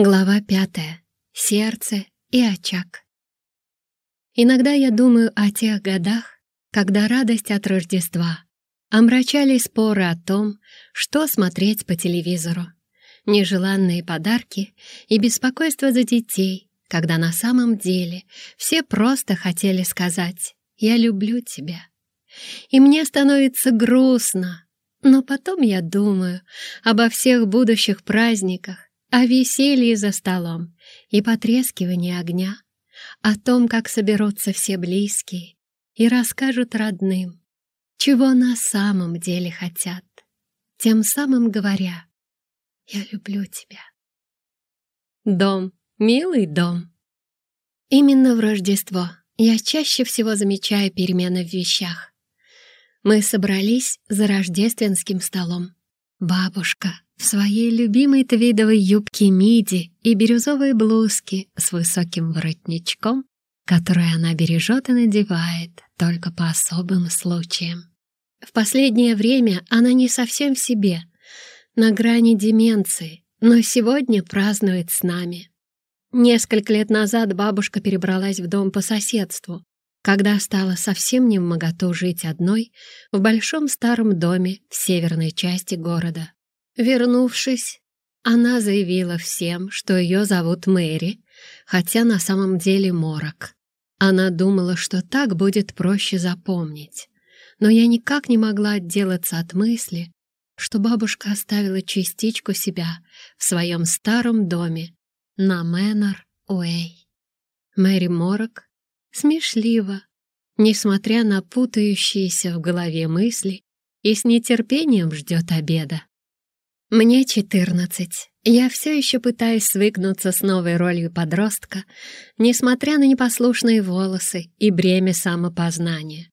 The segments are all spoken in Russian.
Глава пятая. Сердце и очаг. Иногда я думаю о тех годах, когда радость от Рождества омрачали споры о том, что смотреть по телевизору, нежеланные подарки и беспокойство за детей, когда на самом деле все просто хотели сказать «я люблю тебя». И мне становится грустно, но потом я думаю обо всех будущих праздниках, о веселье за столом и потрескивании огня, о том, как соберутся все близкие и расскажут родным, чего на самом деле хотят, тем самым говоря «Я люблю тебя». Дом, милый дом. Именно в Рождество я чаще всего замечаю перемены в вещах. Мы собрались за рождественским столом. Бабушка в своей любимой твидовой юбке миди и бирюзовой блузке с высоким воротничком, которую она бережет и надевает только по особым случаям. В последнее время она не совсем в себе, на грани деменции, но сегодня празднует с нами. Несколько лет назад бабушка перебралась в дом по соседству, когда стала совсем не в моготу жить одной в большом старом доме в северной части города. Вернувшись, она заявила всем, что ее зовут Мэри, хотя на самом деле Морок. Она думала, что так будет проще запомнить. Но я никак не могла отделаться от мысли, что бабушка оставила частичку себя в своем старом доме на Мэннер-Уэй. Мэри Морок смешливо, несмотря на путающиеся в голове мысли, и с нетерпением ждет обеда. Мне 14. Я все еще пытаюсь свыкнуться с новой ролью подростка, несмотря на непослушные волосы и бремя самопознания.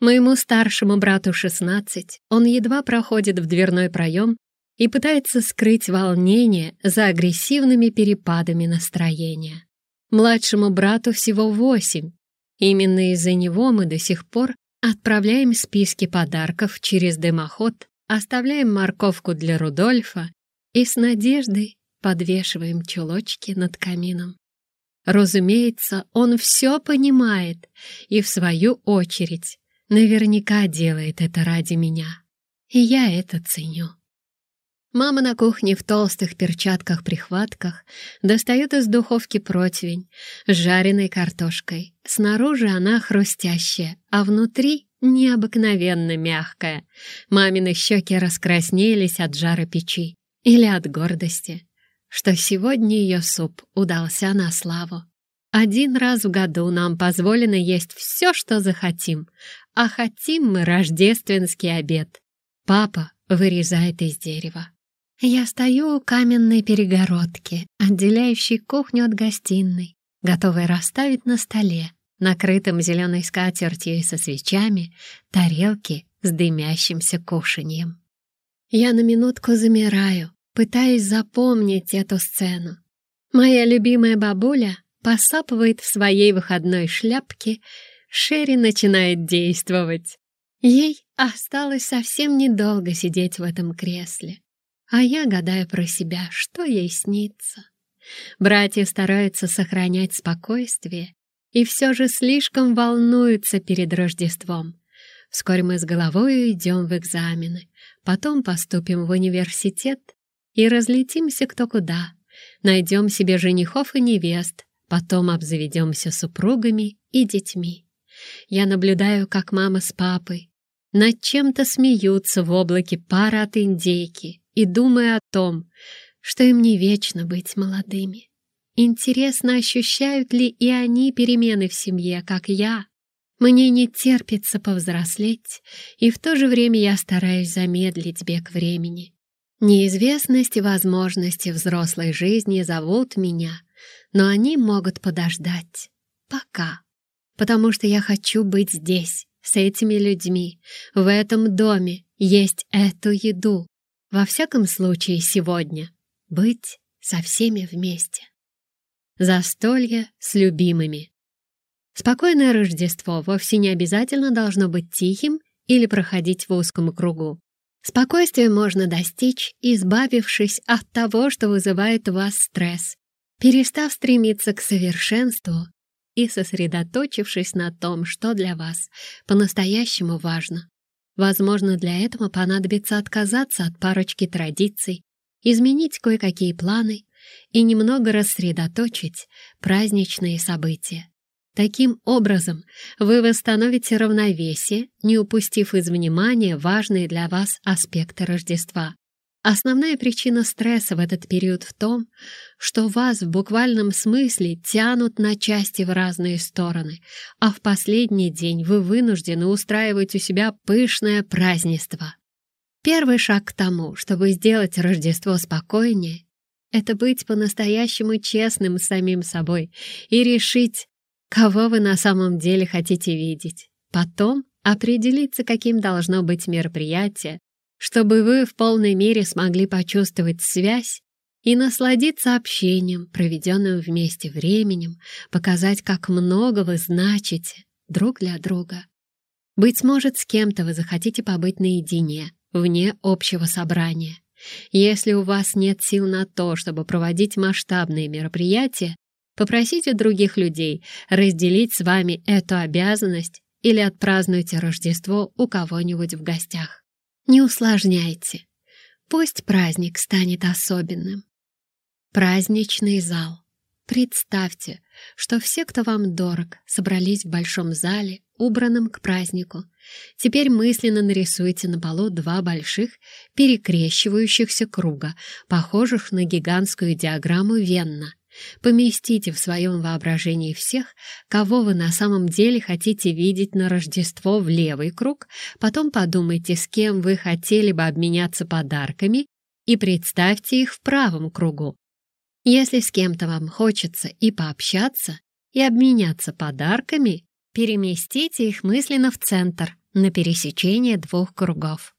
Моему старшему брату 16, он едва проходит в дверной проем и пытается скрыть волнение за агрессивными перепадами настроения. Младшему брату всего восемь. Именно из-за него мы до сих пор отправляем списки подарков через дымоход, оставляем морковку для Рудольфа и с надеждой подвешиваем чулочки над камином. Разумеется, он все понимает и, в свою очередь, наверняка делает это ради меня. И я это ценю. Мама на кухне в толстых перчатках-прихватках достает из духовки противень с жареной картошкой. Снаружи она хрустящая, а внутри необыкновенно мягкая. Мамины щеки раскраснелись от жара печи или от гордости, что сегодня ее суп удался на славу. Один раз в году нам позволено есть все, что захотим, а хотим мы рождественский обед. Папа вырезает из дерева. Я стою у каменной перегородки, отделяющей кухню от гостиной, готовой расставить на столе, накрытым зеленой скатертью со свечами, тарелки с дымящимся кушаньем. Я на минутку замираю, пытаясь запомнить эту сцену. Моя любимая бабуля посапывает в своей выходной шляпке, Шерри начинает действовать. Ей осталось совсем недолго сидеть в этом кресле. А я гадаю про себя, что ей снится. Братья стараются сохранять спокойствие и все же слишком волнуются перед Рождеством. Вскоре мы с головой идем в экзамены, потом поступим в университет и разлетимся кто куда. Найдем себе женихов и невест, потом обзаведемся супругами и детьми. Я наблюдаю, как мама с папой над чем-то смеются в облаке пара от индейки, и думая о том, что им не вечно быть молодыми. Интересно, ощущают ли и они перемены в семье, как я? Мне не терпится повзрослеть, и в то же время я стараюсь замедлить бег времени. Неизвестность и возможности взрослой жизни зовут меня, но они могут подождать. Пока. Потому что я хочу быть здесь, с этими людьми, в этом доме, есть эту еду, во всяком случае, сегодня быть со всеми вместе. Застолье с любимыми. Спокойное Рождество вовсе не обязательно должно быть тихим или проходить в узком кругу. Спокойствие можно достичь, избавившись от того, что вызывает у вас стресс, перестав стремиться к совершенству и сосредоточившись на том, что для вас по-настоящему важно. Возможно, для этого понадобится отказаться от парочки традиций, изменить кое-какие планы и немного рассредоточить праздничные события. Таким образом, вы восстановите равновесие, не упустив из внимания важные для вас аспекты Рождества. Основная причина стресса в этот период в том, что вас в буквальном смысле тянут на части в разные стороны, а в последний день вы вынуждены устраивать у себя пышное празднество. Первый шаг к тому, чтобы сделать Рождество спокойнее, это быть по-настоящему честным с самим собой и решить, кого вы на самом деле хотите видеть. Потом определиться, каким должно быть мероприятие, чтобы вы в полной мере смогли почувствовать связь и насладиться общением, проведенным вместе временем, показать, как много вы значите друг для друга. Быть может, с кем-то вы захотите побыть наедине, вне общего собрания. Если у вас нет сил на то, чтобы проводить масштабные мероприятия, попросите других людей разделить с вами эту обязанность или отпразднуйте Рождество у кого-нибудь в гостях. Не усложняйте. Пусть праздник станет особенным. Праздничный зал. Представьте, что все, кто вам дорог, собрались в большом зале, убранном к празднику. Теперь мысленно нарисуйте на полу два больших перекрещивающихся круга, похожих на гигантскую диаграмму Венна. Поместите в своем воображении всех, кого вы на самом деле хотите видеть на Рождество в левый круг, потом подумайте, с кем вы хотели бы обменяться подарками, и представьте их в правом кругу. Если с кем-то вам хочется и пообщаться, и обменяться подарками, переместите их мысленно в центр, на пересечение двух кругов.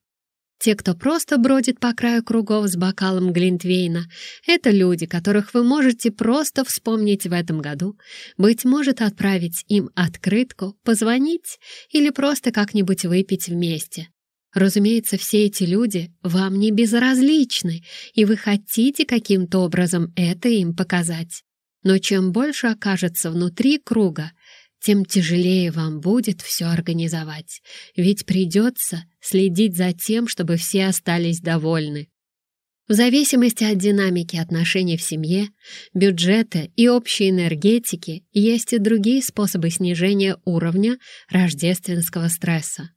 Те, кто просто бродит по краю кругов с бокалом Глинтвейна, это люди, которых вы можете просто вспомнить в этом году, быть может, отправить им открытку, позвонить или просто как-нибудь выпить вместе. Разумеется, все эти люди вам не безразличны, и вы хотите каким-то образом это им показать. Но чем больше окажется внутри круга, тем тяжелее вам будет все организовать, ведь придется следить за тем, чтобы все остались довольны. В зависимости от динамики отношений в семье, бюджета и общей энергетики есть и другие способы снижения уровня рождественского стресса.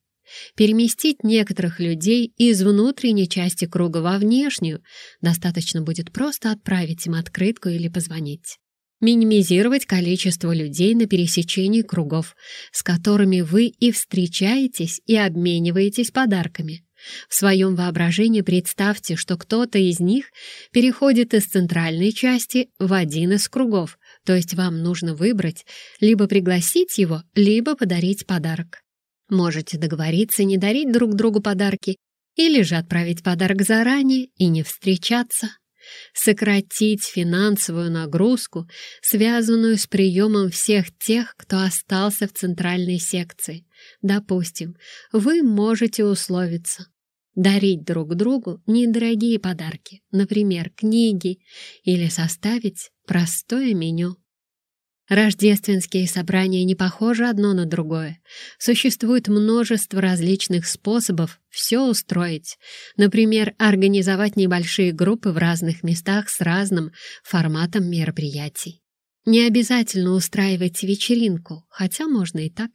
Переместить некоторых людей из внутренней части круга во внешнюю достаточно будет просто отправить им открытку или позвонить минимизировать количество людей на пересечении кругов, с которыми вы и встречаетесь и обмениваетесь подарками. В своем воображении представьте, что кто-то из них переходит из центральной части в один из кругов, то есть вам нужно выбрать либо пригласить его, либо подарить подарок. Можете договориться не дарить друг другу подарки или же отправить подарок заранее и не встречаться сократить финансовую нагрузку, связанную с приемом всех тех, кто остался в центральной секции. Допустим, вы можете условиться дарить друг другу недорогие подарки, например, книги, или составить простое меню. Рождественские собрания не похожи одно на другое. Существует множество различных способов все устроить. Например, организовать небольшие группы в разных местах с разным форматом мероприятий. Не обязательно устраивать вечеринку, хотя можно и так.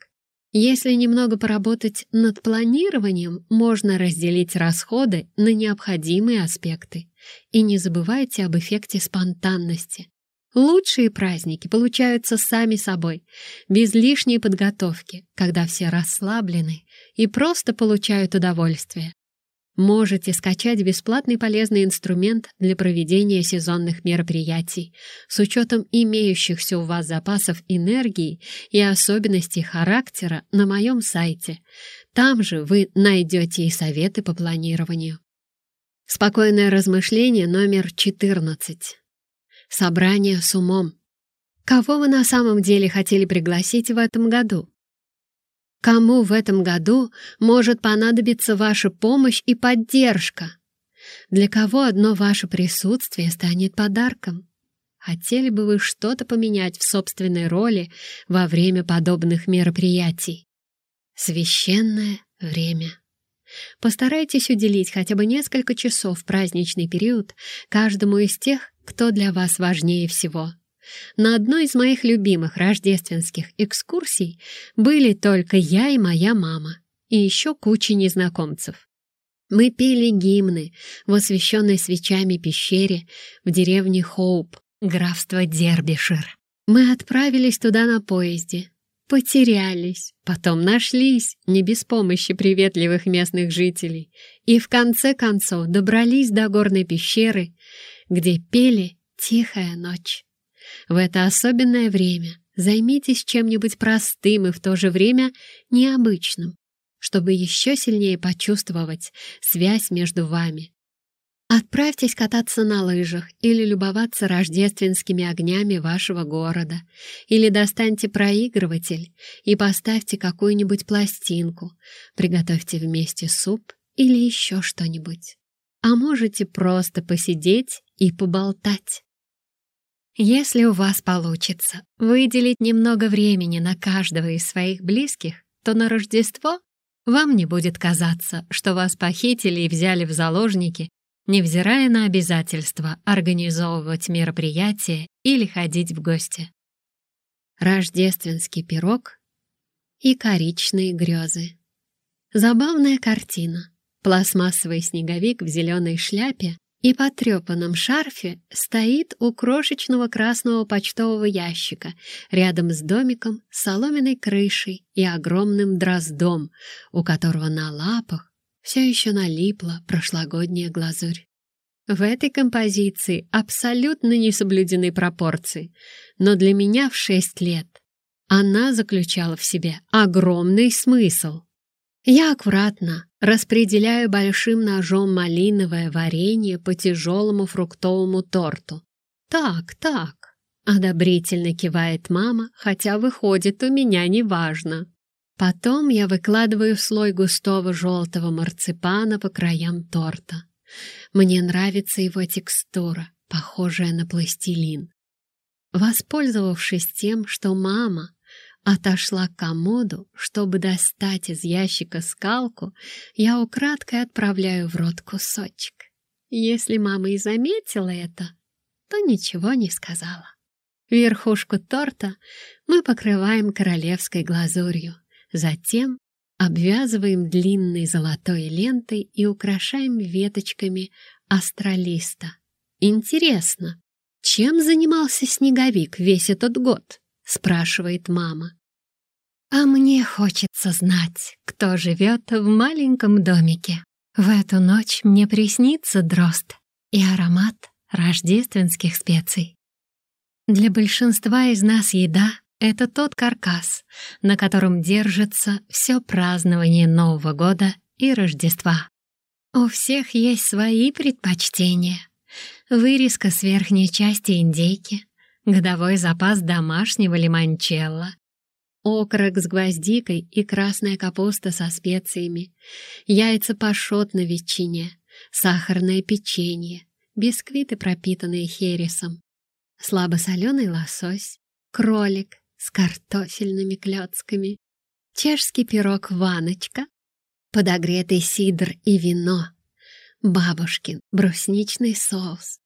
Если немного поработать над планированием, можно разделить расходы на необходимые аспекты. И не забывайте об эффекте спонтанности. Лучшие праздники получаются сами собой, без лишней подготовки, когда все расслаблены и просто получают удовольствие. Можете скачать бесплатный полезный инструмент для проведения сезонных мероприятий с учетом имеющихся у вас запасов энергии и особенностей характера на моем сайте. Там же вы найдете и советы по планированию. Спокойное размышление номер 14. Собрание с умом. Кого вы на самом деле хотели пригласить в этом году? Кому в этом году может понадобиться ваша помощь и поддержка? Для кого одно ваше присутствие станет подарком? хотели бы вы что-то поменять в собственной роли во время подобных мероприятий? Священное время. Постарайтесь уделить хотя бы несколько часов в праздничный период каждому из тех, кто для вас важнее всего. На одной из моих любимых рождественских экскурсий были только я и моя мама, и еще куча незнакомцев. Мы пели гимны в освещенной свечами пещере в деревне Хоуп, графство Дербишир. Мы отправились туда на поезде, потерялись, потом нашлись, не без помощи приветливых местных жителей, и в конце концов добрались до горной пещеры, где пели «Тихая ночь». В это особенное время займитесь чем-нибудь простым и в то же время необычным, чтобы еще сильнее почувствовать связь между вами. Отправьтесь кататься на лыжах или любоваться рождественскими огнями вашего города, или достаньте проигрыватель и поставьте какую-нибудь пластинку, приготовьте вместе суп или еще что-нибудь. А можете просто посидеть и поболтать. Если у вас получится выделить немного времени на каждого из своих близких, то на Рождество вам не будет казаться, что вас похитили и взяли в заложники невзирая на обязательства организовывать мероприятия или ходить в гости. Рождественский пирог и коричные грезы. Забавная картина. Пластмассовый снеговик в зеленой шляпе и потрепанном шарфе стоит у крошечного красного почтового ящика рядом с домиком соломенной крышей и огромным дроздом, у которого на лапах все еще налипла прошлогодняя глазурь. В этой композиции абсолютно не соблюдены пропорции, но для меня в шесть лет она заключала в себе огромный смысл. Я аккуратно распределяю большим ножом малиновое варенье по тяжелому фруктовому торту. «Так, так», — одобрительно кивает мама, хотя выходит у меня неважно. Потом я выкладываю слой густого желтого марципана по краям торта. Мне нравится его текстура, похожая на пластилин. Воспользовавшись тем, что мама отошла к комоду, чтобы достать из ящика скалку, я украдкой отправляю в рот кусочек. Если мама и заметила это, то ничего не сказала. Верхушку торта мы покрываем королевской глазурью, Затем обвязываем длинной золотой лентой и украшаем веточками астролиста. Интересно, чем занимался снеговик весь этот год? Спрашивает мама. А мне хочется знать, кто живет в маленьком домике. В эту ночь мне приснится дрозд и аромат рождественских специй. Для большинства из нас еда это тот каркас, на котором держится все празднование Нового года и Рождества. У всех есть свои предпочтения. Вырезка с верхней части индейки, годовой запас домашнего лимончелло, окорок с гвоздикой и красная капуста со специями, яйца пашот на ветчине, сахарное печенье, бисквиты, пропитанные хересом, слабосоленый лосось, кролик, с картофельными клёцками, чешский пирог «Ваночка», подогретый сидр и вино, бабушкин брусничный соус,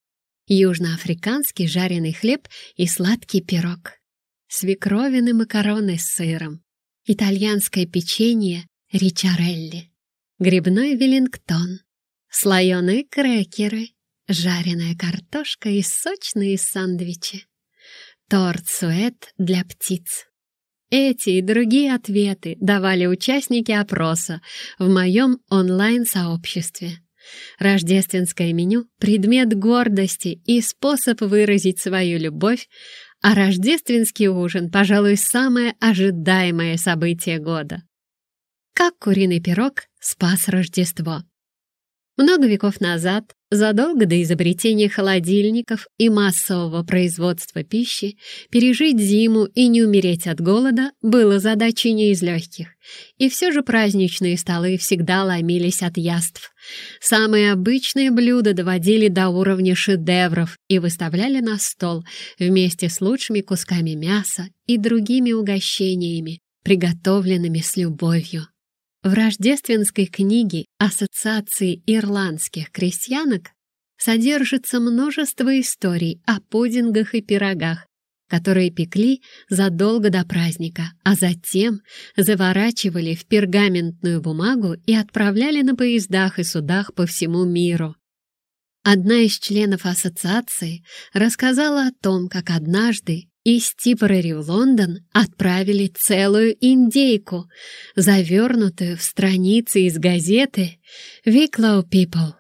южноафриканский жареный хлеб и сладкий пирог, свекровины макароны с сыром, итальянское печенье ричарелли, грибной веллингтон, слоеные крекеры, жареная картошка и сочные сэндвичи. Торт-суэт для птиц. Эти и другие ответы давали участники опроса в моем онлайн-сообществе. Рождественское меню — предмет гордости и способ выразить свою любовь, а рождественский ужин, пожалуй, самое ожидаемое событие года. Как куриный пирог спас Рождество. Много веков назад, задолго до изобретения холодильников и массового производства пищи, пережить зиму и не умереть от голода было задачей не из легких. И все же праздничные столы всегда ломились от яств. Самые обычные блюда доводили до уровня шедевров и выставляли на стол вместе с лучшими кусками мяса и другими угощениями, приготовленными с любовью. В рождественской книге Ассоциации ирландских крестьянок содержится множество историй о пудингах и пирогах, которые пекли задолго до праздника, а затем заворачивали в пергаментную бумагу и отправляли на поездах и судах по всему миру. Одна из членов ассоциации рассказала о том, как однажды из Типпери в Лондон отправили целую индейку, завернутую в страницы из газеты «Wicklow People».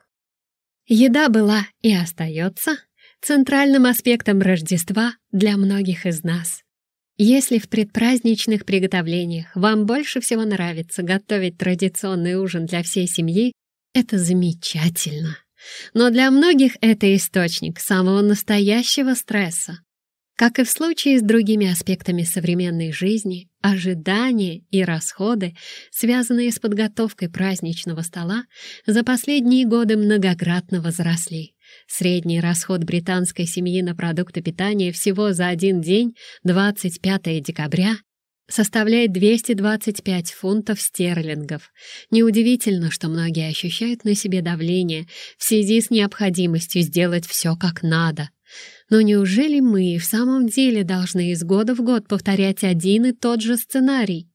Еда была и остается центральным аспектом Рождества для многих из нас. Если в предпраздничных приготовлениях вам больше всего нравится готовить традиционный ужин для всей семьи, это замечательно. Но для многих это источник самого настоящего стресса. Как и в случае с другими аспектами современной жизни, ожидания и расходы, связанные с подготовкой праздничного стола, за последние годы многократно возросли. Средний расход британской семьи на продукты питания всего за один день, 25 декабря, составляет 225 фунтов стерлингов. Неудивительно, что многие ощущают на себе давление в связи с необходимостью сделать все как надо. Но неужели мы в самом деле должны из года в год повторять один и тот же сценарий?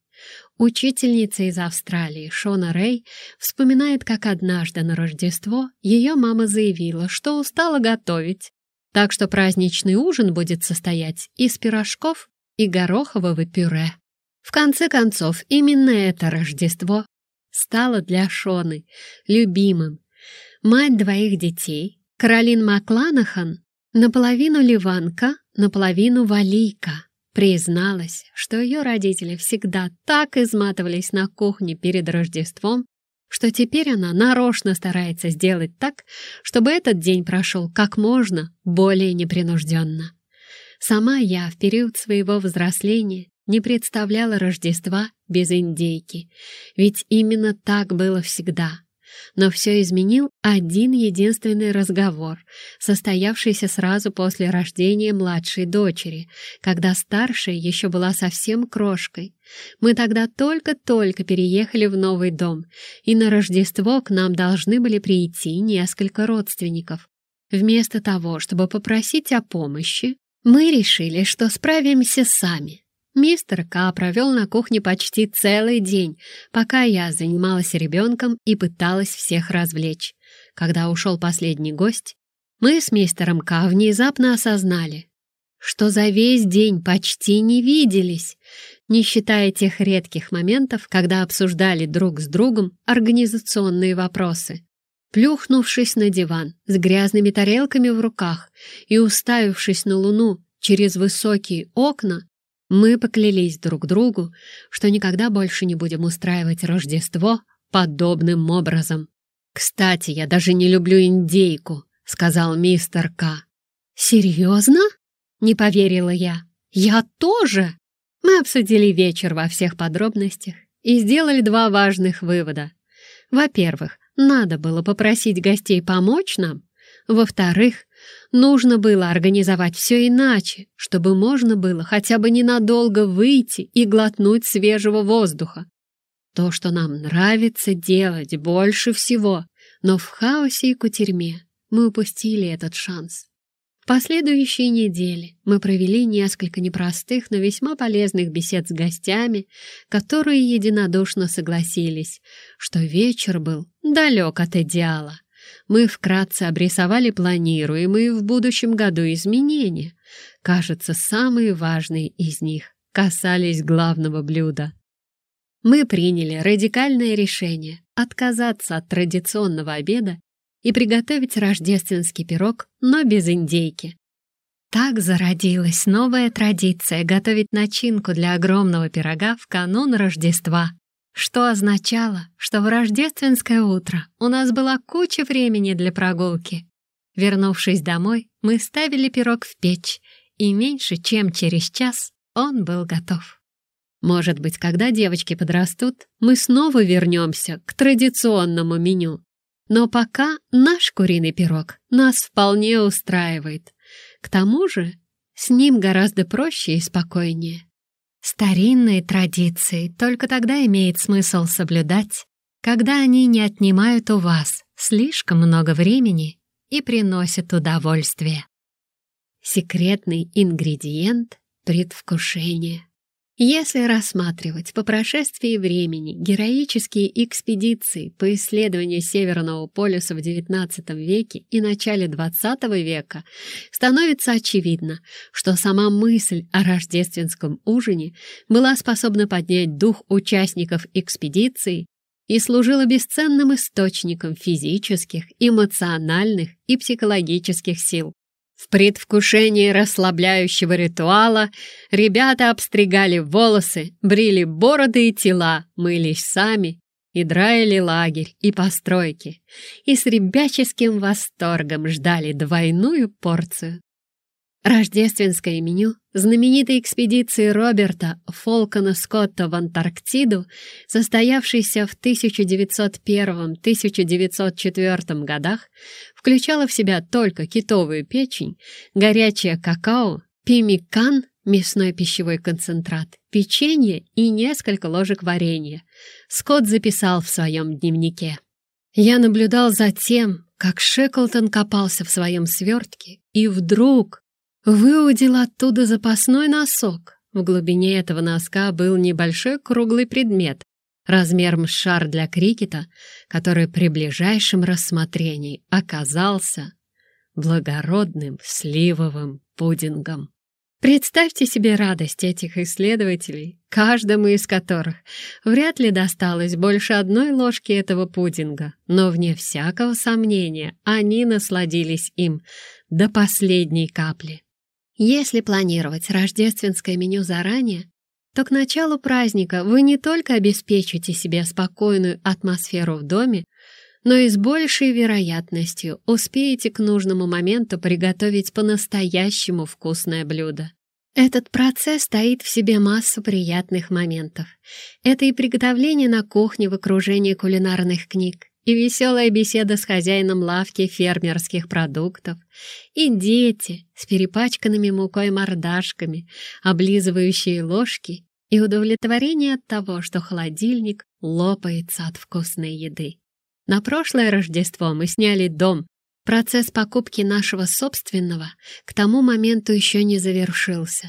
Учительница из Австралии Шона Рэй вспоминает, как однажды на Рождество ее мама заявила, что устала готовить, так что праздничный ужин будет состоять из пирожков и горохового пюре. В конце концов, именно это Рождество стало для Шоны любимым. Мать двоих детей, Каролин Макланахан, Наполовину ливанка, наполовину валийка. Призналась, что ее родители всегда так изматывались на кухне перед Рождеством, что теперь она нарочно старается сделать так, чтобы этот день прошел как можно более непринужденно. Сама я в период своего взросления не представляла Рождества без индейки, ведь именно так было всегда — но все изменил один единственный разговор, состоявшийся сразу после рождения младшей дочери, когда старшая еще была совсем крошкой. Мы тогда только-только переехали в новый дом, и на Рождество к нам должны были прийти несколько родственников. Вместо того, чтобы попросить о помощи, мы решили, что справимся сами. Мистер К. провел на кухне почти целый день, пока я занималась ребенком и пыталась всех развлечь. Когда ушел последний гость, мы с мистером К. внезапно осознали, что за весь день почти не виделись, не считая тех редких моментов, когда обсуждали друг с другом организационные вопросы. Плюхнувшись на диван с грязными тарелками в руках и уставившись на луну через высокие окна, мы поклялись друг другу, что никогда больше не будем устраивать Рождество подобным образом. «Кстати, я даже не люблю индейку», — сказал мистер К. «Серьезно?» — не поверила я. «Я тоже!» Мы обсудили вечер во всех подробностях и сделали два важных вывода. Во-первых, надо было попросить гостей помочь нам. Во-вторых, Нужно было организовать все иначе, чтобы можно было хотя бы ненадолго выйти и глотнуть свежего воздуха. То, что нам нравится делать больше всего, но в хаосе и кутерьме мы упустили этот шанс. В последующие недели мы провели несколько непростых, но весьма полезных бесед с гостями, которые единодушно согласились, что вечер был далек от идеала мы вкратце обрисовали планируемые в будущем году изменения. Кажется, самые важные из них касались главного блюда. Мы приняли радикальное решение отказаться от традиционного обеда и приготовить рождественский пирог, но без индейки. Так зародилась новая традиция готовить начинку для огромного пирога в канун Рождества. Что означало, что в рождественское утро у нас была куча времени для прогулки. Вернувшись домой, мы ставили пирог в печь, и меньше чем через час он был готов. Может быть, когда девочки подрастут, мы снова вернемся к традиционному меню. Но пока наш куриный пирог нас вполне устраивает. К тому же с ним гораздо проще и спокойнее. Старинные традиции только тогда имеет смысл соблюдать, когда они не отнимают у вас слишком много времени и приносят удовольствие. Секретный ингредиент — предвкушение. Если рассматривать по прошествии времени героические экспедиции по исследованию Северного полюса в XIX веке и начале XX века, становится очевидно, что сама мысль о рождественском ужине была способна поднять дух участников экспедиции и служила бесценным источником физических, эмоциональных и психологических сил. В предвкушении расслабляющего ритуала ребята обстригали волосы, брили бороды и тела, мылись сами и драили лагерь и постройки, и с ребяческим восторгом ждали двойную порцию. Рождественское меню знаменитой экспедиции Роберта Фолкона Скотта в Антарктиду, состоявшейся в 1901-1904 годах, включало в себя только китовую печень, горячее какао, пимикан, мясной пищевой концентрат, печенье и несколько ложек варенья. Скотт записал в своем дневнике. Я наблюдал за тем, как Шеклтон копался в своем свертке, и вдруг Выудил оттуда запасной носок. В глубине этого носка был небольшой круглый предмет, размером с шар для крикета, который при ближайшем рассмотрении оказался благородным сливовым пудингом. Представьте себе радость этих исследователей, каждому из которых вряд ли досталось больше одной ложки этого пудинга, но, вне всякого сомнения, они насладились им до последней капли. Если планировать рождественское меню заранее, то к началу праздника вы не только обеспечите себе спокойную атмосферу в доме, но и с большей вероятностью успеете к нужному моменту приготовить по-настоящему вкусное блюдо. Этот процесс стоит в себе массу приятных моментов. Это и приготовление на кухне в окружении кулинарных книг, и веселая беседа с хозяином лавки фермерских продуктов, и дети с перепачканными мукой мордашками, облизывающие ложки, и удовлетворение от того, что холодильник лопается от вкусной еды. На прошлое Рождество мы сняли дом. Процесс покупки нашего собственного к тому моменту еще не завершился.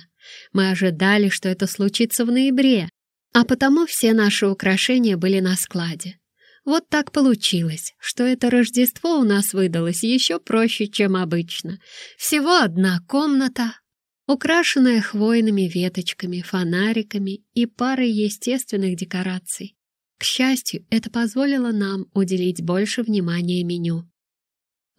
Мы ожидали, что это случится в ноябре, а потому все наши украшения были на складе. Вот так получилось, что это Рождество у нас выдалось еще проще, чем обычно. Всего одна комната, украшенная хвойными веточками, фонариками и парой естественных декораций. К счастью, это позволило нам уделить больше внимания меню.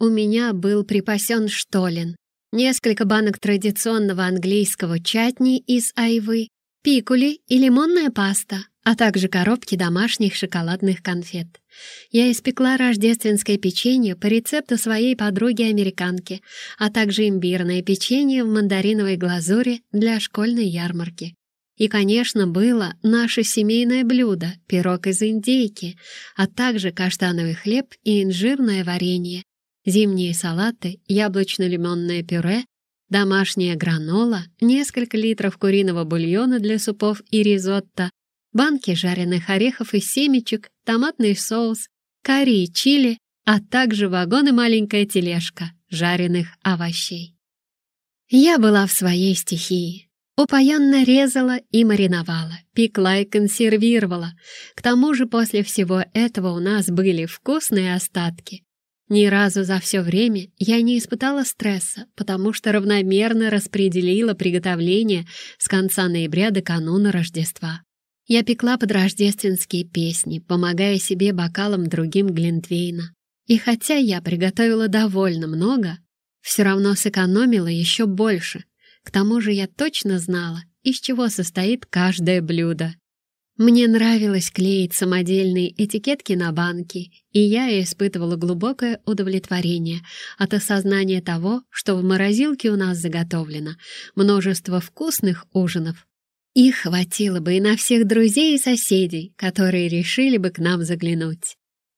У меня был припасен штолен, несколько банок традиционного английского чатни из айвы, пикули и лимонная паста, а также коробки домашних шоколадных конфет. Я испекла рождественское печенье по рецепту своей подруги-американки, а также имбирное печенье в мандариновой глазури для школьной ярмарки. И, конечно, было наше семейное блюдо — пирог из индейки, а также каштановый хлеб и инжирное варенье, зимние салаты, яблочно-лимонное пюре, домашняя гранола, несколько литров куриного бульона для супов и ризотто, банки жареных орехов и семечек, томатный соус, карри и чили, а также вагон и маленькая тележка жареных овощей. Я была в своей стихии. Упоенно резала и мариновала, пекла и консервировала. К тому же после всего этого у нас были вкусные остатки. Ни разу за все время я не испытала стресса, потому что равномерно распределила приготовление с конца ноября до кануна Рождества. Я пекла под рождественские песни, помогая себе бокалом другим Глинтвейна. И хотя я приготовила довольно много, все равно сэкономила еще больше. К тому же я точно знала, из чего состоит каждое блюдо. Мне нравилось клеить самодельные этикетки на банки, и я испытывала глубокое удовлетворение от осознания того, что в морозилке у нас заготовлено множество вкусных ужинов. Их хватило бы и на всех друзей и соседей, которые решили бы к нам заглянуть.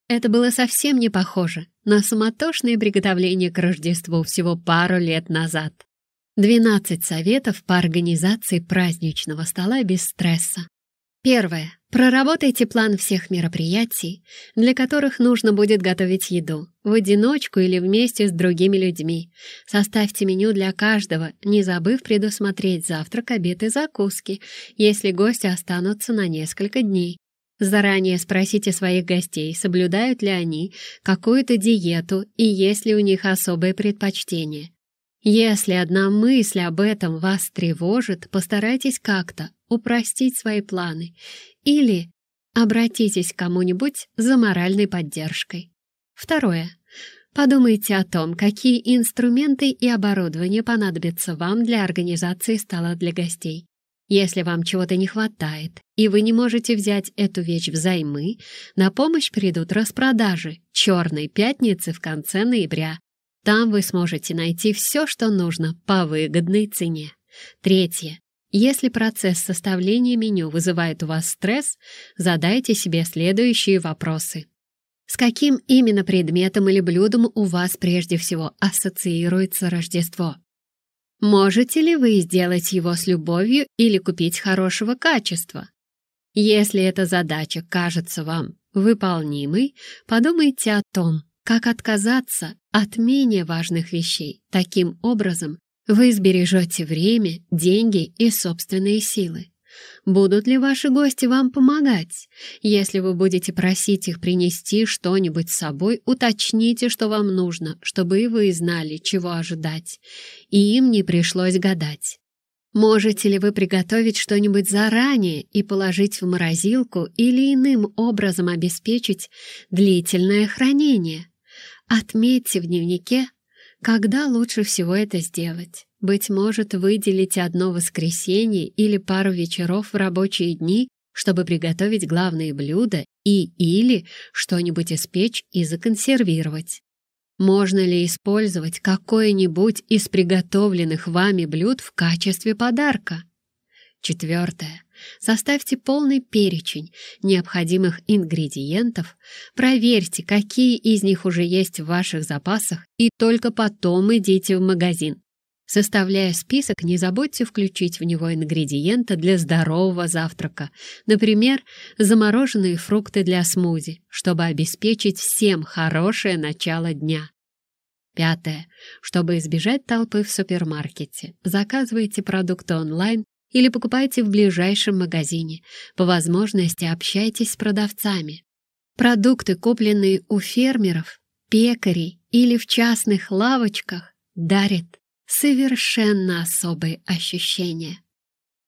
Это было совсем не похоже на суматошные приготовления к Рождеству всего пару лет назад. 12 советов по организации праздничного стола без стресса. Первое. Проработайте план всех мероприятий, для которых нужно будет готовить еду, в одиночку или вместе с другими людьми. Составьте меню для каждого, не забыв предусмотреть завтрак, обед и закуски, если гости останутся на несколько дней. Заранее спросите своих гостей, соблюдают ли они какую-то диету и есть ли у них особые предпочтения. Если одна мысль об этом вас тревожит, постарайтесь как-то упростить свои планы или обратитесь к кому-нибудь за моральной поддержкой. Второе. Подумайте о том, какие инструменты и оборудование понадобятся вам для организации стола для гостей. Если вам чего-то не хватает, и вы не можете взять эту вещь взаймы, на помощь придут распродажи «Черной пятницы» в конце ноября. Там вы сможете найти все, что нужно по выгодной цене. Третье. Если процесс составления меню вызывает у вас стресс, задайте себе следующие вопросы. С каким именно предметом или блюдом у вас прежде всего ассоциируется Рождество? Можете ли вы сделать его с любовью или купить хорошего качества? Если эта задача кажется вам выполнимой, подумайте о том, как отказаться от менее важных вещей. Таким образом, вы сбережете время, деньги и собственные силы. Будут ли ваши гости вам помогать? Если вы будете просить их принести что-нибудь с собой, уточните, что вам нужно, чтобы и вы знали, чего ожидать, и им не пришлось гадать. Можете ли вы приготовить что-нибудь заранее и положить в морозилку или иным образом обеспечить длительное хранение? Отметьте в дневнике когда лучше всего это сделать? Быть может, выделить одно воскресенье или пару вечеров в рабочие дни, чтобы приготовить главные блюда и или что-нибудь испечь и законсервировать. Можно ли использовать какое-нибудь из приготовленных вами блюд в качестве подарка? Четвертое. Составьте полный перечень необходимых ингредиентов, проверьте, какие из них уже есть в ваших запасах, и только потом идите в магазин. Составляя список, не забудьте включить в него ингредиенты для здорового завтрака, например, замороженные фрукты для смузи, чтобы обеспечить всем хорошее начало дня. Пятое. Чтобы избежать толпы в супермаркете, заказывайте продукты онлайн или покупайте в ближайшем магазине. По возможности общайтесь с продавцами. Продукты, купленные у фермеров, пекарей или в частных лавочках, дарят совершенно особые ощущения.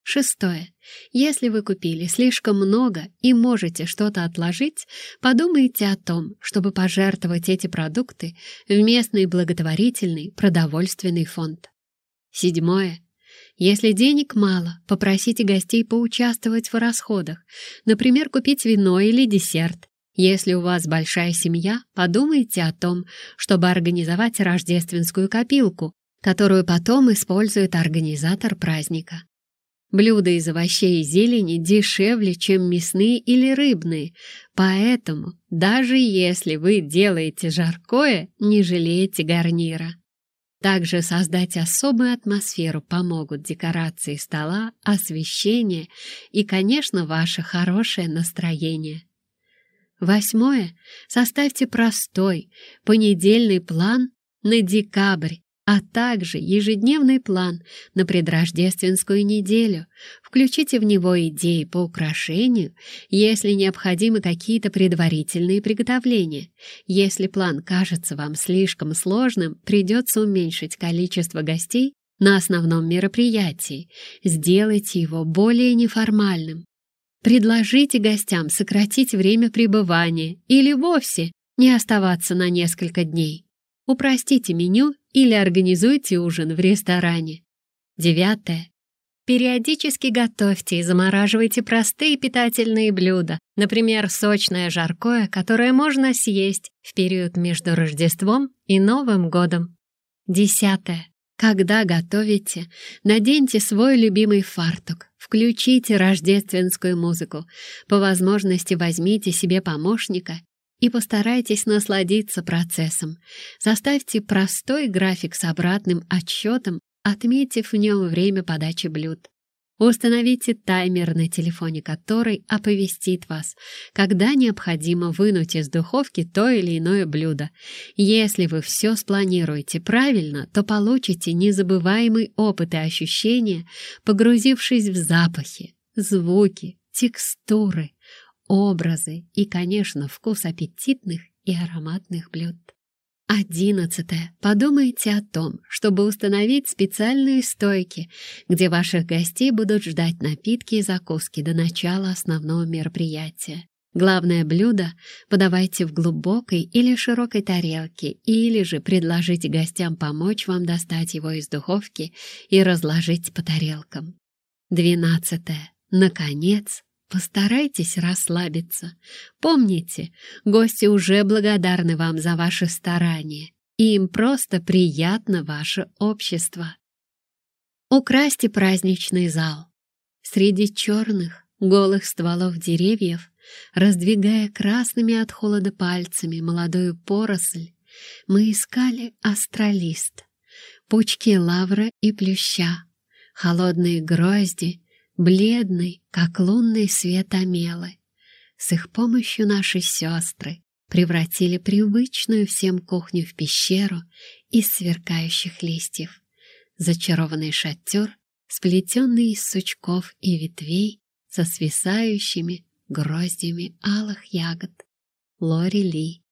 Шестое. Если вы купили слишком много и можете что-то отложить, подумайте о том, чтобы пожертвовать эти продукты в местный благотворительный продовольственный фонд. Седьмое. Если денег мало, попросите гостей поучаствовать в расходах, например, купить вино или десерт. Если у вас большая семья, подумайте о том, чтобы организовать рождественскую копилку, которую потом использует организатор праздника. Блюда из овощей и зелени дешевле, чем мясные или рыбные, поэтому даже если вы делаете жаркое, не жалейте гарнира. Также создать особую атмосферу помогут декорации стола, освещение и, конечно, ваше хорошее настроение. Восьмое. Составьте простой, понедельный план на декабрь а также ежедневный план на предрождественскую неделю. Включите в него идеи по украшению, если необходимы какие-то предварительные приготовления. Если план кажется вам слишком сложным, придется уменьшить количество гостей на основном мероприятии. Сделайте его более неформальным. Предложите гостям сократить время пребывания или вовсе не оставаться на несколько дней. Упростите меню или организуйте ужин в ресторане. Девятое. Периодически готовьте и замораживайте простые питательные блюда, например, сочное жаркое, которое можно съесть в период между Рождеством и Новым годом. Десятое. Когда готовите, наденьте свой любимый фартук, включите рождественскую музыку, по возможности возьмите себе помощника и постарайтесь насладиться процессом. Составьте простой график с обратным отсчетом отметив в нем время подачи блюд. Установите таймер на телефоне, который оповестит вас, когда необходимо вынуть из духовки то или иное блюдо. Если вы все спланируете правильно, то получите незабываемый опыт и ощущения, погрузившись в запахи, звуки, текстуры, образы и, конечно, вкус аппетитных и ароматных блюд. Одиннадцатое. Подумайте о том, чтобы установить специальные стойки, где ваших гостей будут ждать напитки и закуски до начала основного мероприятия. Главное блюдо подавайте в глубокой или широкой тарелке, или же предложите гостям помочь вам достать его из духовки и разложить по тарелкам. Двенадцатое. Наконец, Постарайтесь расслабиться. Помните, гости уже благодарны вам за ваши старания, им просто приятно ваше общество. Украсьте праздничный зал. Среди черных, голых стволов деревьев, раздвигая красными от холода пальцами молодую поросль, мы искали астролист, пучки лавра и плюща, холодные грозди бледный, как лунный свет Амелы. С их помощью наши сестры превратили привычную всем кухню в пещеру из сверкающих листьев. Зачарованный шатер, сплетенный из сучков и ветвей со свисающими гроздями алых ягод. Лори Ли.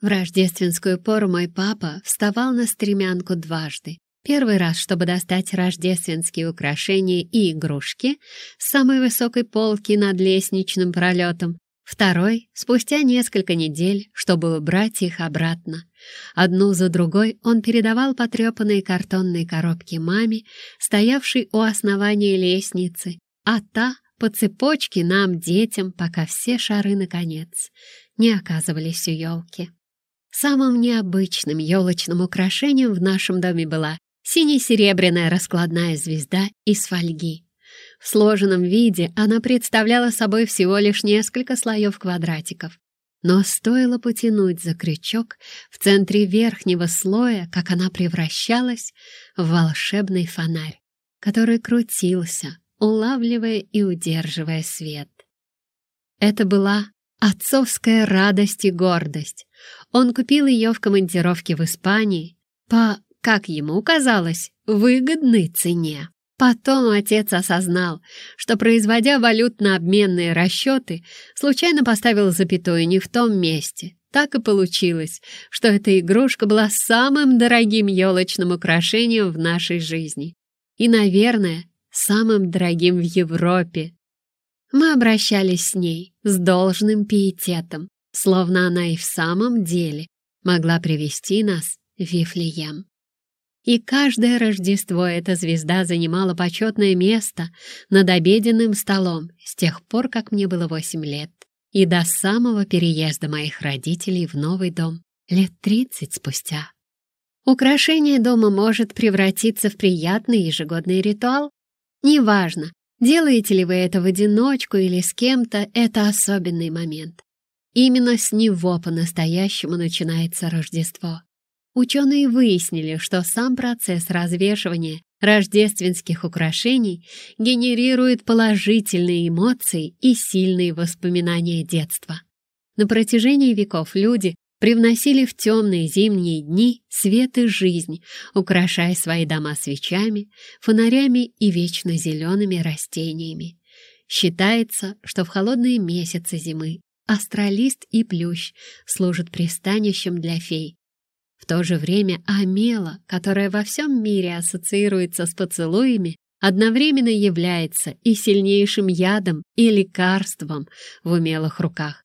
В рождественскую пору мой папа вставал на стремянку дважды, Первый раз, чтобы достать рождественские украшения и игрушки с самой высокой полки над лестничным пролетом. Второй — спустя несколько недель, чтобы убрать их обратно. Одну за другой он передавал потрепанные картонные коробки маме, стоявшей у основания лестницы, а та — по цепочке нам, детям, пока все шары, наконец, не оказывались у елки. Самым необычным елочным украшением в нашем доме была сине-серебряная раскладная звезда из фольги. В сложенном виде она представляла собой всего лишь несколько слоев квадратиков. Но стоило потянуть за крючок в центре верхнего слоя, как она превращалась в волшебный фонарь, который крутился, улавливая и удерживая свет. Это была отцовская радость и гордость. Он купил ее в командировке в Испании по как ему казалось, выгодной цене. Потом отец осознал, что, производя валютно-обменные расчеты, случайно поставил запятую не в том месте. Так и получилось, что эта игрушка была самым дорогим елочным украшением в нашей жизни. И, наверное, самым дорогим в Европе. Мы обращались с ней с должным пиететом, словно она и в самом деле могла привести нас в Вифлеем. И каждое Рождество эта звезда занимала почетное место над обеденным столом с тех пор, как мне было восемь лет, и до самого переезда моих родителей в новый дом лет тридцать спустя. Украшение дома может превратиться в приятный ежегодный ритуал. Неважно, делаете ли вы это в одиночку или с кем-то, это особенный момент. Именно с него по-настоящему начинается Рождество. Ученые выяснили, что сам процесс развешивания рождественских украшений генерирует положительные эмоции и сильные воспоминания детства. На протяжении веков люди привносили в темные зимние дни свет и жизнь, украшая свои дома свечами, фонарями и вечно зелеными растениями. Считается, что в холодные месяцы зимы астролист и плющ служат пристанищем для фей, в то же время Амела, которая во всем мире ассоциируется с поцелуями, одновременно является и сильнейшим ядом, и лекарством в умелых руках.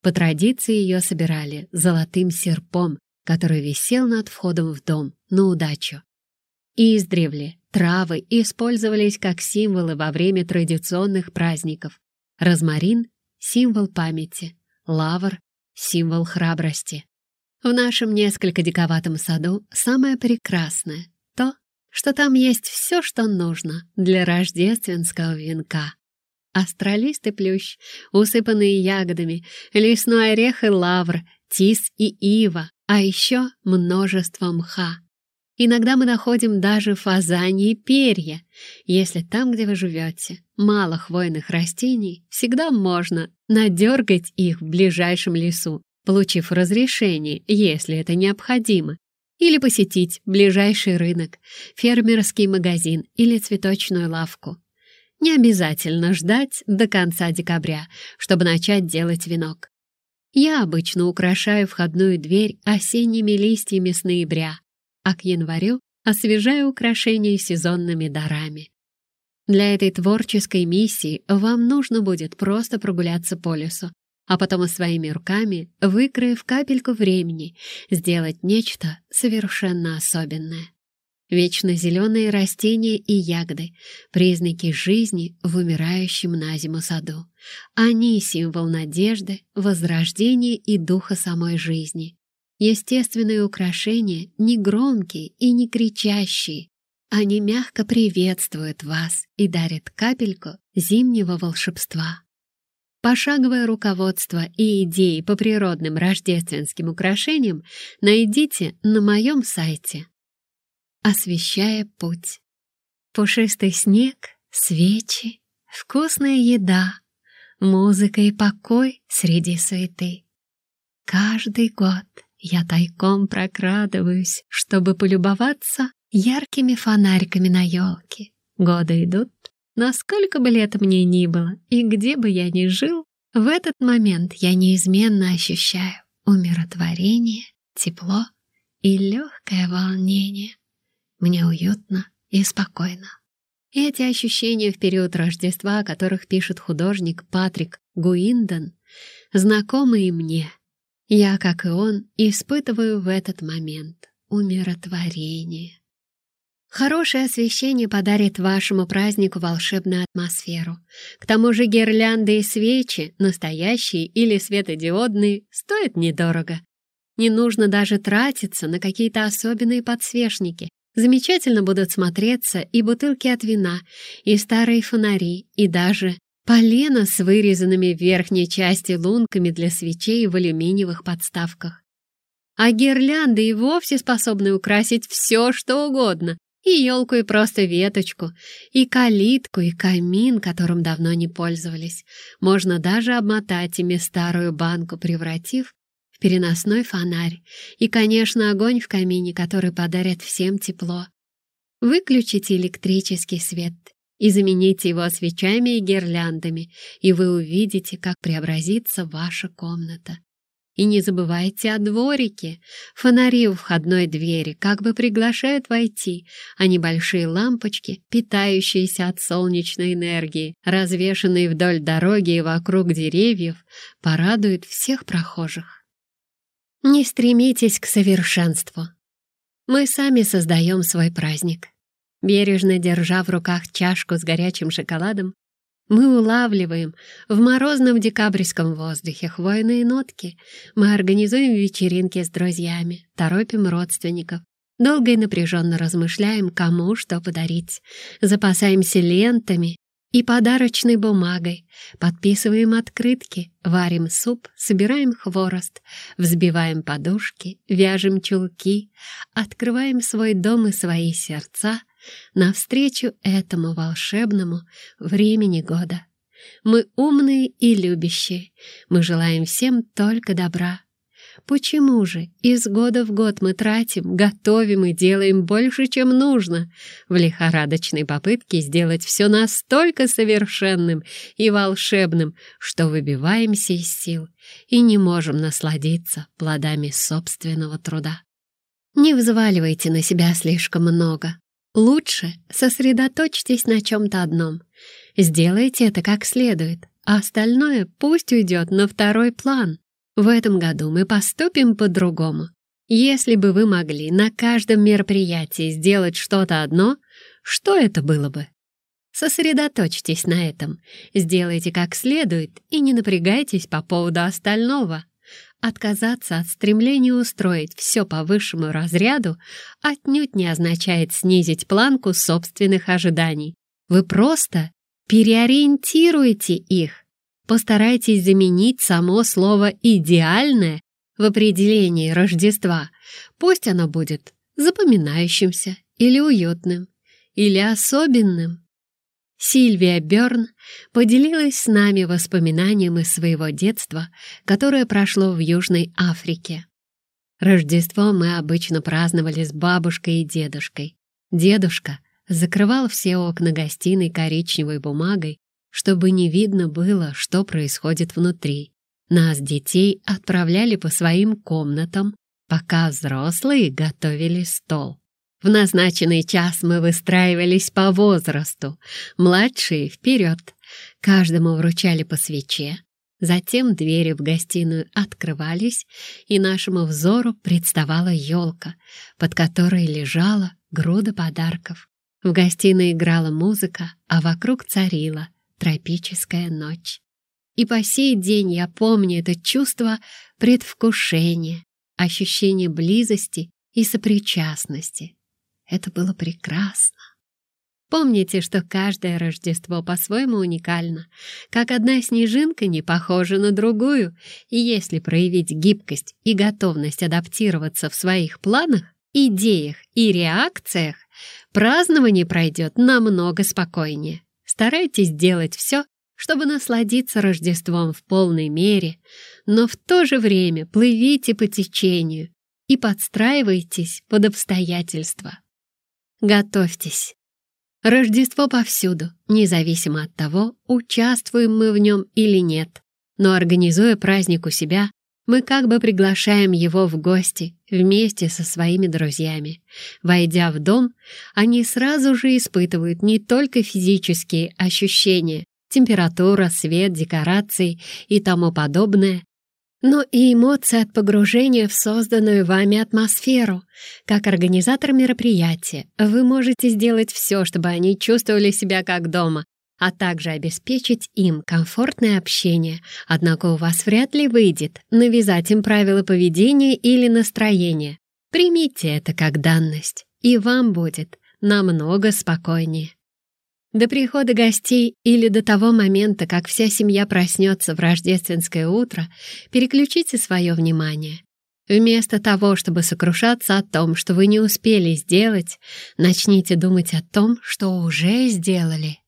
По традиции ее собирали золотым серпом, который висел над входом в дом на удачу. Издревле травы использовались как символы во время традиционных праздников. Розмарин — символ памяти, лавр — символ храбрости. В нашем несколько диковатом саду самое прекрасное — то, что там есть все, что нужно для рождественского венка. Астролист плющ, усыпанные ягодами, лесной орех и лавр, тис и ива, а еще множество мха. Иногда мы находим даже фазаньи перья. Если там, где вы живете, мало хвойных растений, всегда можно надергать их в ближайшем лесу, получив разрешение, если это необходимо, или посетить ближайший рынок, фермерский магазин или цветочную лавку. Не обязательно ждать до конца декабря, чтобы начать делать венок. Я обычно украшаю входную дверь осенними листьями с ноября, а к январю освежаю украшения сезонными дарами. Для этой творческой миссии вам нужно будет просто прогуляться по лесу, а потом своими руками, выкроив капельку времени, сделать нечто совершенно особенное. Вечно зеленые растения и ягоды — признаки жизни в умирающем на зиму саду. Они — символ надежды, возрождения и духа самой жизни. Естественные украшения не громкие и не кричащие. Они мягко приветствуют вас и дарят капельку зимнего волшебства. Пошаговое руководство и идеи по природным рождественским украшениям найдите на моем сайте. Освещая путь. Пушистый снег, свечи, вкусная еда, музыка и покой среди суеты. Каждый год я тайком прокрадываюсь, чтобы полюбоваться яркими фонариками на елке. Годы идут, Насколько бы лет мне ни было, и где бы я ни жил, в этот момент я неизменно ощущаю умиротворение, тепло и легкое волнение. Мне уютно и спокойно. Эти ощущения в период Рождества, о которых пишет художник Патрик Гуинден, знакомы и мне. Я, как и он, испытываю в этот момент умиротворение. Хорошее освещение подарит вашему празднику волшебную атмосферу. К тому же гирлянды и свечи, настоящие или светодиодные, стоят недорого. Не нужно даже тратиться на какие-то особенные подсвечники. Замечательно будут смотреться и бутылки от вина, и старые фонари, и даже полено с вырезанными в верхней части лунками для свечей в алюминиевых подставках. А гирлянды и вовсе способны украсить все, что угодно, и елку, и просто веточку, и калитку, и камин, которым давно не пользовались. Можно даже обмотать ими старую банку, превратив в переносной фонарь. И, конечно, огонь в камине, который подарит всем тепло. Выключите электрический свет и замените его свечами и гирляндами, и вы увидите, как преобразится ваша комната. И не забывайте о дворике. Фонари у входной двери как бы приглашают войти, а небольшие лампочки, питающиеся от солнечной энергии, развешанные вдоль дороги и вокруг деревьев, порадуют всех прохожих. Не стремитесь к совершенству. Мы сами создаем свой праздник. Бережно держа в руках чашку с горячим шоколадом, мы улавливаем в морозном декабрьском воздухе хвойные нотки. Мы организуем вечеринки с друзьями, торопим родственников. Долго и напряженно размышляем, кому что подарить. Запасаемся лентами и подарочной бумагой. Подписываем открытки, варим суп, собираем хворост, взбиваем подушки, вяжем чулки, открываем свой дом и свои сердца — навстречу этому волшебному времени года. Мы умные и любящие, мы желаем всем только добра. Почему же из года в год мы тратим, готовим и делаем больше, чем нужно, в лихорадочной попытке сделать все настолько совершенным и волшебным, что выбиваемся из сил и не можем насладиться плодами собственного труда? Не взваливайте на себя слишком много. Лучше сосредоточьтесь на чем-то одном. Сделайте это как следует, а остальное пусть уйдет на второй план. В этом году мы поступим по-другому. Если бы вы могли на каждом мероприятии сделать что-то одно, что это было бы? Сосредоточьтесь на этом, сделайте как следует и не напрягайтесь по поводу остального. Отказаться от стремления устроить все по высшему разряду отнюдь не означает снизить планку собственных ожиданий. Вы просто переориентируете их. Постарайтесь заменить само слово «идеальное» в определении Рождества. Пусть оно будет запоминающимся или уютным, или особенным. Сильвия Бёрн поделилась с нами воспоминанием из своего детства, которое прошло в Южной Африке. Рождество мы обычно праздновали с бабушкой и дедушкой. Дедушка закрывал все окна гостиной коричневой бумагой, чтобы не видно было, что происходит внутри. Нас, детей, отправляли по своим комнатам, пока взрослые готовили стол. В назначенный час мы выстраивались по возрасту, младшие — вперед. Каждому вручали по свече. Затем двери в гостиную открывались, и нашему взору представала елка, под которой лежала груда подарков. В гостиной играла музыка, а вокруг царила тропическая ночь. И по сей день я помню это чувство предвкушения, ощущение близости и сопричастности. Это было прекрасно. Помните, что каждое Рождество по-своему уникально, как одна снежинка не похожа на другую, и если проявить гибкость и готовность адаптироваться в своих планах, идеях и реакциях, празднование пройдет намного спокойнее. Старайтесь делать все, чтобы насладиться Рождеством в полной мере, но в то же время плывите по течению и подстраивайтесь под обстоятельства. Готовьтесь. Рождество повсюду, независимо от того, участвуем мы в нем или нет. Но организуя праздник у себя, мы как бы приглашаем его в гости вместе со своими друзьями. Войдя в дом, они сразу же испытывают не только физические ощущения, температура, свет, декорации и тому подобное, но и эмоции от погружения в созданную вами атмосферу. Как организатор мероприятия, вы можете сделать все, чтобы они чувствовали себя как дома, а также обеспечить им комфортное общение. Однако у вас вряд ли выйдет навязать им правила поведения или настроения. Примите это как данность, и вам будет намного спокойнее. До прихода гостей или до того момента, как вся семья проснется в рождественское утро, переключите свое внимание. Вместо того, чтобы сокрушаться о том, что вы не успели сделать, начните думать о том, что уже сделали.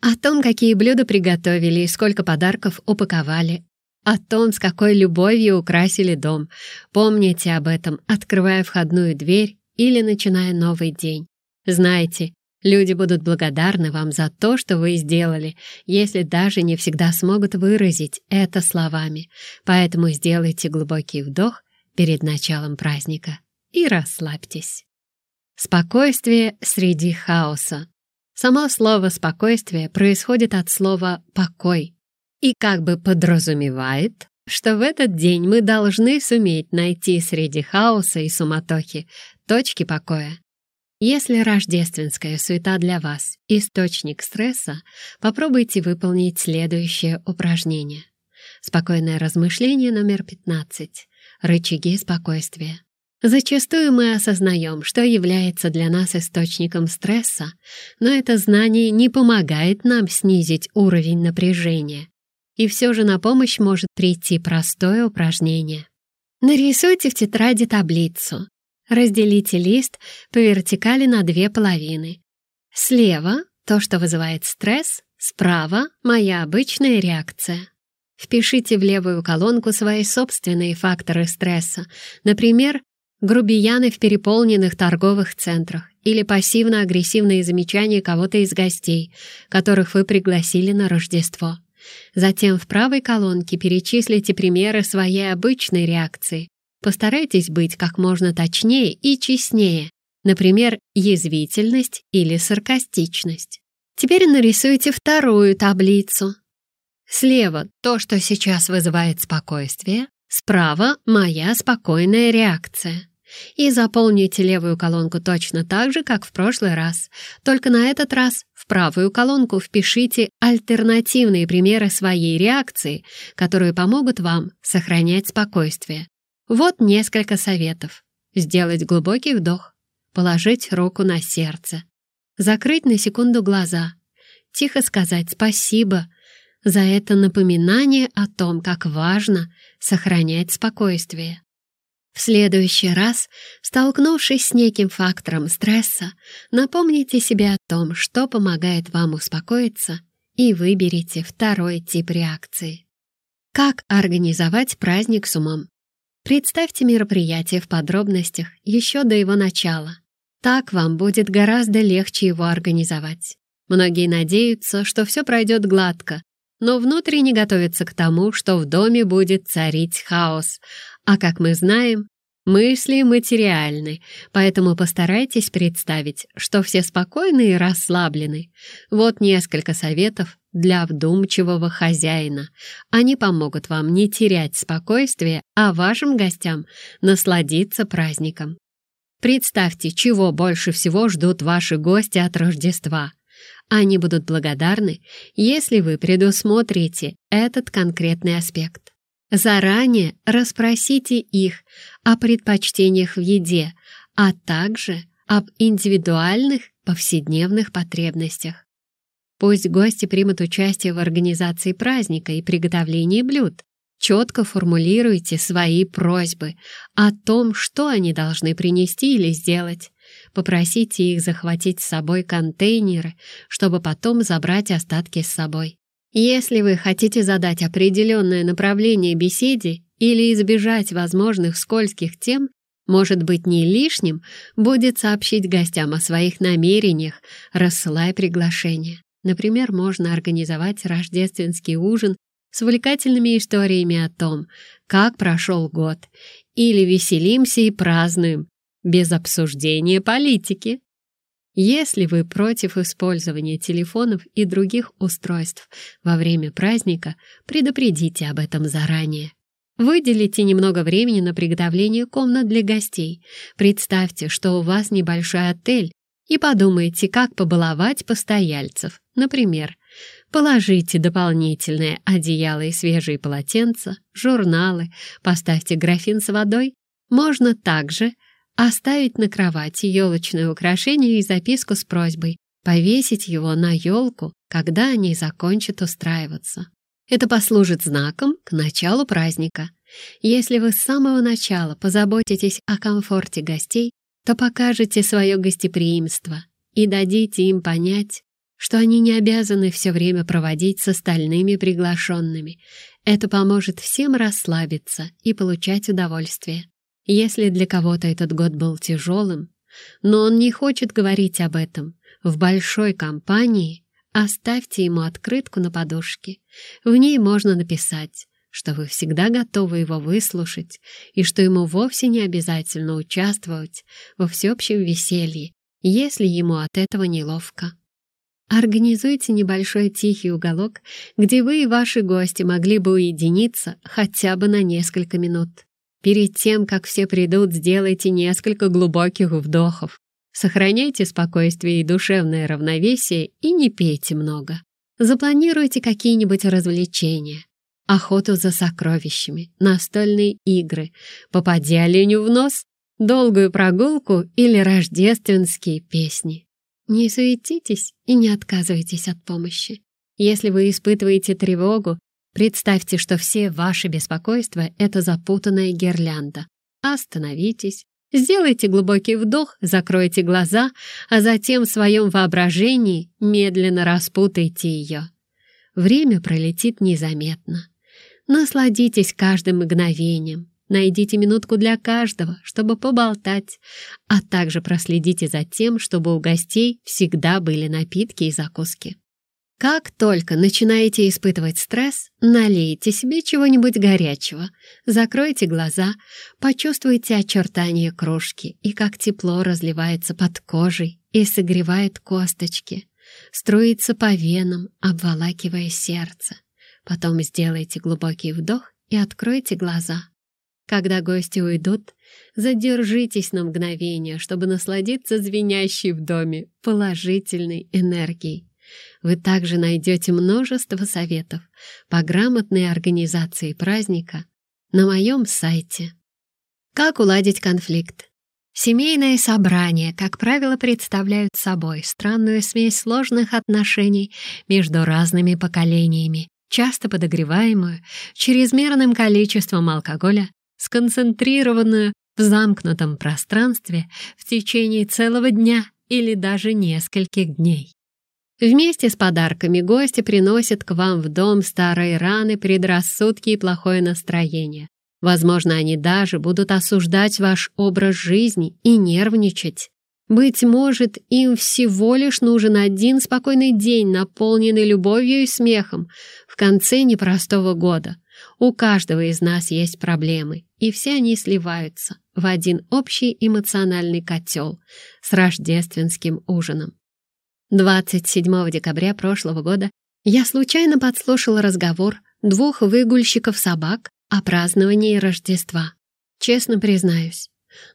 О том, какие блюда приготовили и сколько подарков упаковали. О том, с какой любовью украсили дом. Помните об этом, открывая входную дверь или начиная новый день. Знайте, Люди будут благодарны вам за то, что вы сделали, если даже не всегда смогут выразить это словами. Поэтому сделайте глубокий вдох перед началом праздника и расслабьтесь. Спокойствие среди хаоса. Само слово «спокойствие» происходит от слова «покой» и как бы подразумевает, что в этот день мы должны суметь найти среди хаоса и суматохи точки покоя. Если рождественская суета для вас — источник стресса, попробуйте выполнить следующее упражнение. Спокойное размышление номер 15. Рычаги спокойствия. Зачастую мы осознаем, что является для нас источником стресса, но это знание не помогает нам снизить уровень напряжения. И все же на помощь может прийти простое упражнение. Нарисуйте в тетради таблицу, Разделите лист по вертикали на две половины. Слева — то, что вызывает стресс, справа — моя обычная реакция. Впишите в левую колонку свои собственные факторы стресса, например, грубияны в переполненных торговых центрах или пассивно-агрессивные замечания кого-то из гостей, которых вы пригласили на Рождество. Затем в правой колонке перечислите примеры своей обычной реакции, Постарайтесь быть как можно точнее и честнее, например, язвительность или саркастичность. Теперь нарисуйте вторую таблицу. Слева то, что сейчас вызывает спокойствие, справа моя спокойная реакция. И заполните левую колонку точно так же, как в прошлый раз. Только на этот раз в правую колонку впишите альтернативные примеры своей реакции, которые помогут вам сохранять спокойствие. Вот несколько советов. Сделать глубокий вдох, положить руку на сердце, закрыть на секунду глаза, тихо сказать «спасибо», за это напоминание о том, как важно сохранять спокойствие. В следующий раз, столкнувшись с неким фактором стресса, напомните себе о том, что помогает вам успокоиться, и выберите второй тип реакции. Как организовать праздник с умом? Представьте мероприятие в подробностях еще до его начала. Так вам будет гораздо легче его организовать. Многие надеются, что все пройдет гладко, но внутренне готовится к тому, что в доме будет царить хаос. А как мы знаем, мысли материальны, поэтому постарайтесь представить, что все спокойны и расслаблены. Вот несколько советов для вдумчивого хозяина. Они помогут вам не терять спокойствие, а вашим гостям насладиться праздником. Представьте, чего больше всего ждут ваши гости от Рождества – они будут благодарны, если вы предусмотрите этот конкретный аспект. Заранее расспросите их о предпочтениях в еде, а также об индивидуальных повседневных потребностях. Пусть гости примут участие в организации праздника и приготовлении блюд. Четко формулируйте свои просьбы о том, что они должны принести или сделать. Попросите их захватить с собой контейнеры, чтобы потом забрать остатки с собой. Если вы хотите задать определенное направление беседе или избежать возможных скользких тем, может быть, не лишним будет сообщить гостям о своих намерениях, рассылая приглашение. Например, можно организовать рождественский ужин с увлекательными историями о том, как прошел год, или веселимся и празднуем, без обсуждения политики. Если вы против использования телефонов и других устройств во время праздника, предупредите об этом заранее. Выделите немного времени на приготовление комнат для гостей. Представьте, что у вас небольшой отель, и подумайте, как побаловать постояльцев. Например, положите дополнительное одеяло и свежие полотенца, журналы, поставьте графин с водой. Можно также Оставить на кровати елочное украшение и записку с просьбой повесить его на елку, когда они закончат устраиваться. Это послужит знаком к началу праздника. Если вы с самого начала позаботитесь о комфорте гостей, то покажете свое гостеприимство и дадите им понять, что они не обязаны все время проводить с остальными приглашенными. Это поможет всем расслабиться и получать удовольствие. Если для кого-то этот год был тяжелым, но он не хочет говорить об этом, в большой компании оставьте ему открытку на подушке. В ней можно написать, что вы всегда готовы его выслушать и что ему вовсе не обязательно участвовать во всеобщем веселье, если ему от этого неловко. Организуйте небольшой тихий уголок, где вы и ваши гости могли бы уединиться хотя бы на несколько минут. Перед тем, как все придут, сделайте несколько глубоких вдохов. Сохраняйте спокойствие и душевное равновесие и не пейте много. Запланируйте какие-нибудь развлечения. Охоту за сокровищами, настольные игры, попади оленю в нос, долгую прогулку или рождественские песни. Не суетитесь и не отказывайтесь от помощи. Если вы испытываете тревогу, Представьте, что все ваши беспокойства — это запутанная гирлянда. Остановитесь, сделайте глубокий вдох, закройте глаза, а затем в своем воображении медленно распутайте ее. Время пролетит незаметно. Насладитесь каждым мгновением. Найдите минутку для каждого, чтобы поболтать, а также проследите за тем, чтобы у гостей всегда были напитки и закуски. Как только начинаете испытывать стресс, налейте себе чего-нибудь горячего, закройте глаза, почувствуйте очертания кружки и как тепло разливается под кожей и согревает косточки, струится по венам, обволакивая сердце. Потом сделайте глубокий вдох и откройте глаза. Когда гости уйдут, задержитесь на мгновение, чтобы насладиться звенящей в доме положительной энергией. Вы также найдете множество советов по грамотной организации праздника на моем сайте. Как уладить конфликт? Семейные собрания, как правило, представляют собой странную смесь сложных отношений между разными поколениями, часто подогреваемую чрезмерным количеством алкоголя, сконцентрированную в замкнутом пространстве в течение целого дня или даже нескольких дней. Вместе с подарками гости приносят к вам в дом старые раны, предрассудки и плохое настроение. Возможно, они даже будут осуждать ваш образ жизни и нервничать. Быть может, им всего лишь нужен один спокойный день, наполненный любовью и смехом в конце непростого года. У каждого из нас есть проблемы, и все они сливаются в один общий эмоциональный котел с рождественским ужином. 27 декабря прошлого года я случайно подслушала разговор двух выгульщиков собак о праздновании Рождества. Честно признаюсь,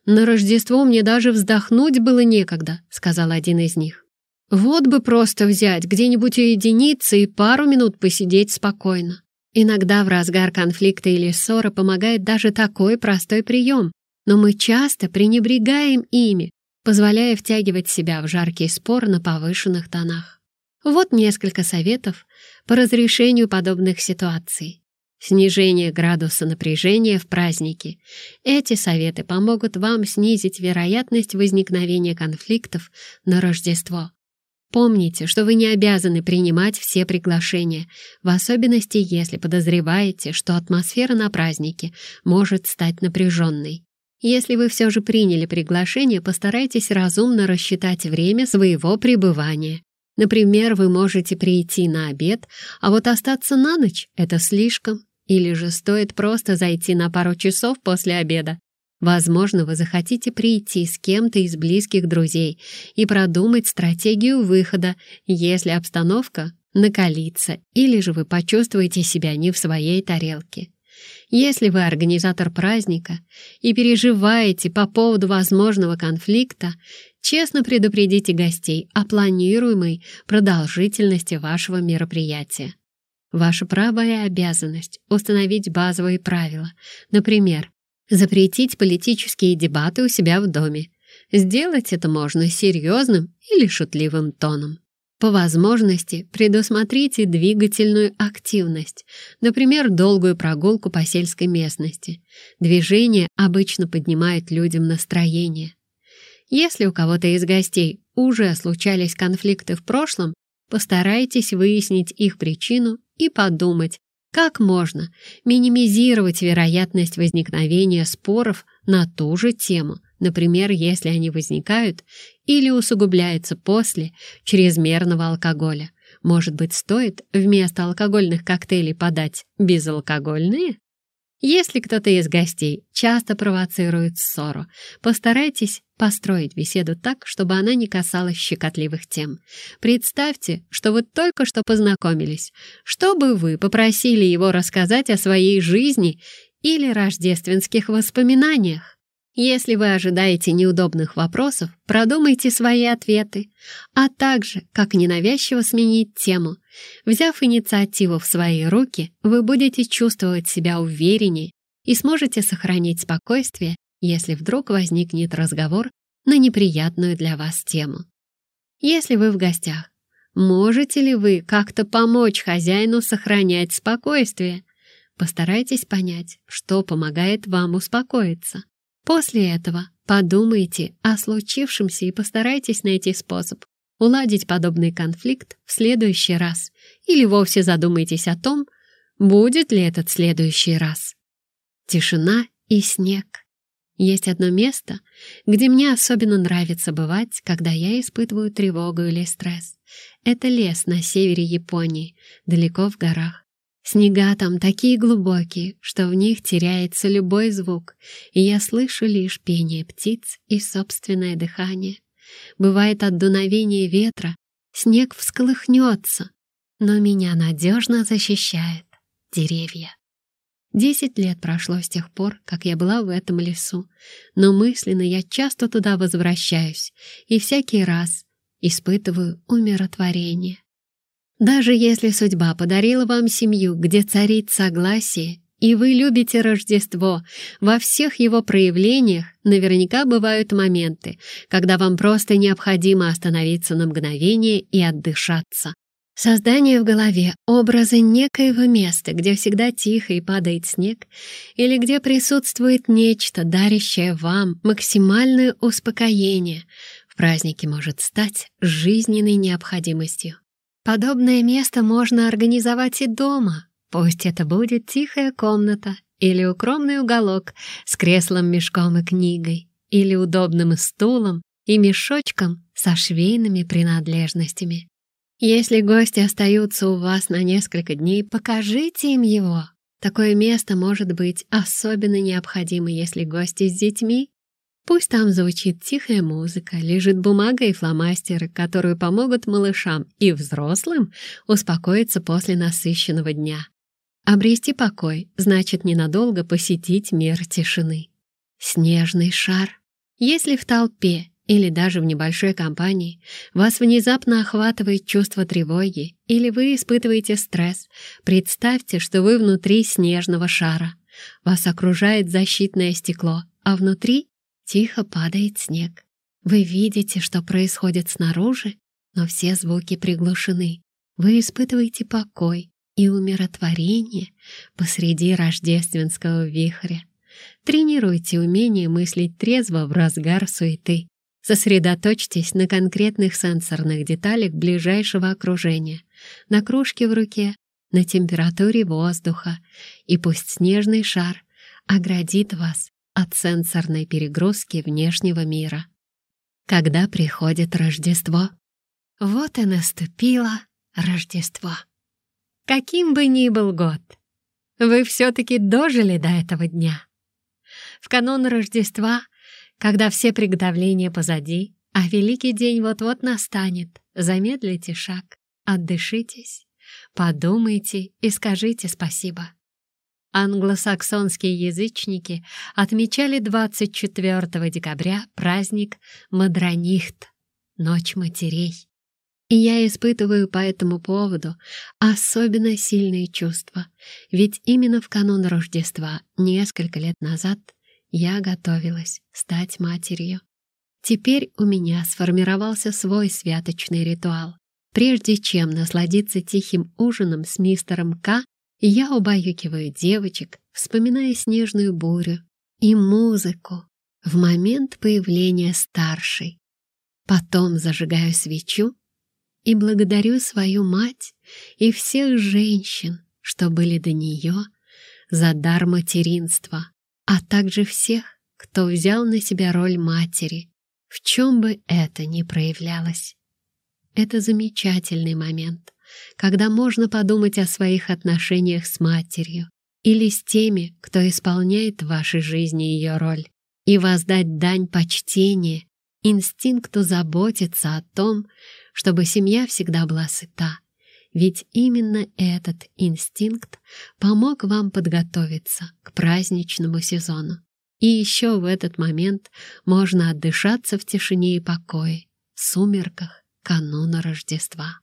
на Рождество мне даже вздохнуть было некогда, сказал один из них. Вот бы просто взять, где-нибудь уединиться и пару минут посидеть спокойно. Иногда в разгар конфликта или ссоры помогает даже такой простой прием, но мы часто пренебрегаем ими, позволяя втягивать себя в жаркий спор на повышенных тонах. Вот несколько советов по разрешению подобных ситуаций. Снижение градуса напряжения в празднике. Эти советы помогут вам снизить вероятность возникновения конфликтов на Рождество. Помните, что вы не обязаны принимать все приглашения, в особенности если подозреваете, что атмосфера на празднике может стать напряженной. Если вы все же приняли приглашение, постарайтесь разумно рассчитать время своего пребывания. Например, вы можете прийти на обед, а вот остаться на ночь — это слишком. Или же стоит просто зайти на пару часов после обеда. Возможно, вы захотите прийти с кем-то из близких друзей и продумать стратегию выхода, если обстановка накалится, или же вы почувствуете себя не в своей тарелке. Если вы организатор праздника и переживаете по поводу возможного конфликта, честно предупредите гостей о планируемой продолжительности вашего мероприятия. Ваша право и обязанность установить базовые правила. Например, запретить политические дебаты у себя в доме. Сделать это можно серьезным или шутливым тоном. По возможности предусмотрите двигательную активность, например, долгую прогулку по сельской местности. Движение обычно поднимает людям настроение. Если у кого-то из гостей уже случались конфликты в прошлом, постарайтесь выяснить их причину и подумать, как можно минимизировать вероятность возникновения споров на ту же тему, например, если они возникают или усугубляются после чрезмерного алкоголя. Может быть, стоит вместо алкогольных коктейлей подать безалкогольные? Если кто-то из гостей часто провоцирует ссору, постарайтесь построить беседу так, чтобы она не касалась щекотливых тем. Представьте, что вы только что познакомились. Что бы вы попросили его рассказать о своей жизни или рождественских воспоминаниях? Если вы ожидаете неудобных вопросов, продумайте свои ответы, а также, как ненавязчиво сменить тему. Взяв инициативу в свои руки, вы будете чувствовать себя увереннее и сможете сохранить спокойствие, если вдруг возникнет разговор на неприятную для вас тему. Если вы в гостях, можете ли вы как-то помочь хозяину сохранять спокойствие? Постарайтесь понять, что помогает вам успокоиться. После этого подумайте о случившемся и постарайтесь найти способ уладить подобный конфликт в следующий раз или вовсе задумайтесь о том, будет ли этот следующий раз. Тишина и снег. Есть одно место, где мне особенно нравится бывать, когда я испытываю тревогу или стресс. Это лес на севере Японии, далеко в горах. Снега там такие глубокие, что в них теряется любой звук, и я слышу лишь пение птиц и собственное дыхание. Бывает от дуновения ветра снег всколыхнется, но меня надежно защищает деревья. Десять лет прошло с тех пор, как я была в этом лесу, но мысленно я часто туда возвращаюсь и всякий раз испытываю умиротворение. Даже если судьба подарила вам семью, где царит согласие, и вы любите Рождество, во всех его проявлениях наверняка бывают моменты, когда вам просто необходимо остановиться на мгновение и отдышаться. Создание в голове образа некоего места, где всегда тихо и падает снег, или где присутствует нечто, дарящее вам максимальное успокоение, в празднике может стать жизненной необходимостью. Подобное место можно организовать и дома. Пусть это будет тихая комната или укромный уголок с креслом-мешком и книгой, или удобным стулом и мешочком со швейными принадлежностями. Если гости остаются у вас на несколько дней, покажите им его. Такое место может быть особенно необходимо, если гости с детьми. Пусть там звучит тихая музыка, лежит бумага и фломастеры, которые помогут малышам и взрослым успокоиться после насыщенного дня. Обрести покой значит ненадолго посетить мир тишины. Снежный шар. Если в толпе или даже в небольшой компании вас внезапно охватывает чувство тревоги или вы испытываете стресс, представьте, что вы внутри снежного шара. Вас окружает защитное стекло, а внутри тихо падает снег. Вы видите, что происходит снаружи, но все звуки приглушены. Вы испытываете покой и умиротворение посреди рождественского вихря. Тренируйте умение мыслить трезво в разгар суеты. Сосредоточьтесь на конкретных сенсорных деталях ближайшего окружения, на кружке в руке, на температуре воздуха, и пусть снежный шар оградит вас от сенсорной перегрузки внешнего мира. Когда приходит Рождество? Вот и наступило Рождество. Каким бы ни был год, вы все-таки дожили до этого дня. В канун Рождества когда все приготовления позади, а великий день вот-вот настанет, замедлите шаг, отдышитесь, подумайте и скажите спасибо. Англосаксонские язычники отмечали 24 декабря праздник Мадронихт, Ночь матерей. И я испытываю по этому поводу особенно сильные чувства, ведь именно в канун Рождества несколько лет назад я готовилась стать матерью. Теперь у меня сформировался свой святочный ритуал. Прежде чем насладиться тихим ужином с мистером К, я убаюкиваю девочек, вспоминая снежную бурю и музыку в момент появления старшей. Потом зажигаю свечу и благодарю свою мать и всех женщин, что были до нее, за дар материнства а также всех, кто взял на себя роль матери, в чем бы это ни проявлялось. Это замечательный момент, когда можно подумать о своих отношениях с матерью или с теми, кто исполняет в вашей жизни ее роль, и воздать дань почтения, инстинкту заботиться о том, чтобы семья всегда была сыта, ведь именно этот инстинкт помог вам подготовиться к праздничному сезону. И еще в этот момент можно отдышаться в тишине и покое, в сумерках кануна Рождества.